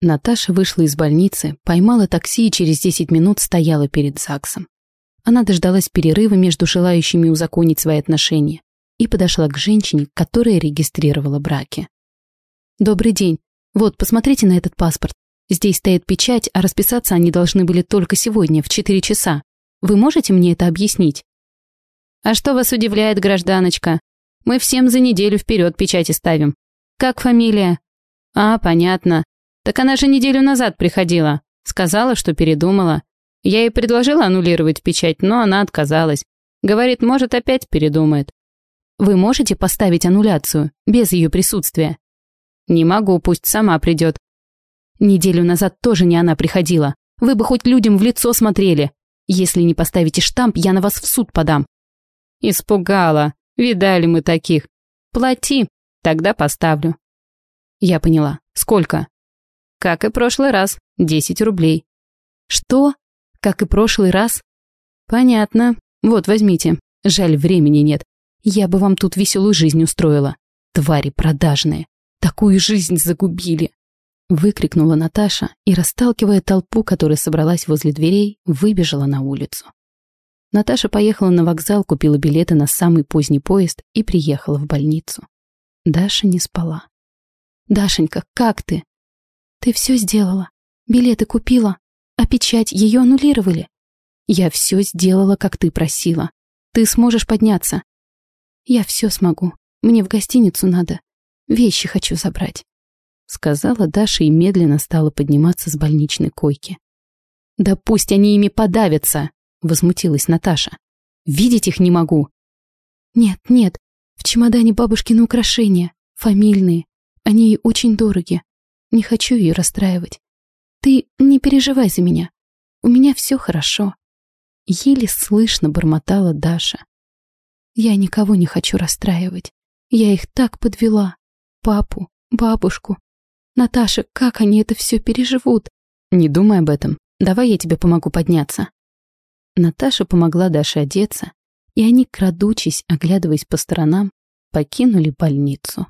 Наташа вышла из больницы, поймала такси и через 10 минут стояла перед ЗАГСом. Она дождалась перерыва между желающими узаконить свои отношения и подошла к женщине, которая регистрировала браки. «Добрый день. Вот, посмотрите на этот паспорт. Здесь стоит печать, а расписаться они должны были только сегодня, в 4 часа. Вы можете мне это объяснить?» «А что вас удивляет, гражданочка? Мы всем за неделю вперед печати ставим. Как фамилия?» «А, понятно. Так она же неделю назад приходила. Сказала, что передумала. Я ей предложила аннулировать печать, но она отказалась. Говорит, может, опять передумает. Вы можете поставить аннуляцию, без ее присутствия? Не могу, пусть сама придет. Неделю назад тоже не она приходила. Вы бы хоть людям в лицо смотрели. Если не поставите штамп, я на вас в суд подам. Испугала. Видали мы таких. Плати, тогда поставлю. Я поняла. Сколько? Как и прошлый раз. Десять рублей. Что? Как и прошлый раз? Понятно. Вот, возьмите. Жаль, времени нет. Я бы вам тут веселую жизнь устроила. Твари продажные. Такую жизнь загубили. Выкрикнула Наташа и, расталкивая толпу, которая собралась возле дверей, выбежала на улицу. Наташа поехала на вокзал, купила билеты на самый поздний поезд и приехала в больницу. Даша не спала. «Дашенька, как ты?» «Ты все сделала. Билеты купила. А печать ее аннулировали. Я все сделала, как ты просила. Ты сможешь подняться. Я все смогу. Мне в гостиницу надо. Вещи хочу забрать. Сказала Даша и медленно стала подниматься с больничной койки. «Да пусть они ими подавятся!» Возмутилась Наташа. «Видеть их не могу!» «Нет, нет, в чемодане бабушкины украшения, фамильные. Они ей очень дороги. Не хочу ее расстраивать. Ты не переживай за меня. У меня все хорошо. Еле слышно бормотала Даша. Я никого не хочу расстраивать. Я их так подвела. Папу, бабушку. Наташа, как они это все переживут? Не думай об этом. Давай я тебе помогу подняться. Наташа помогла Даше одеться, и они, крадучись, оглядываясь по сторонам, покинули больницу.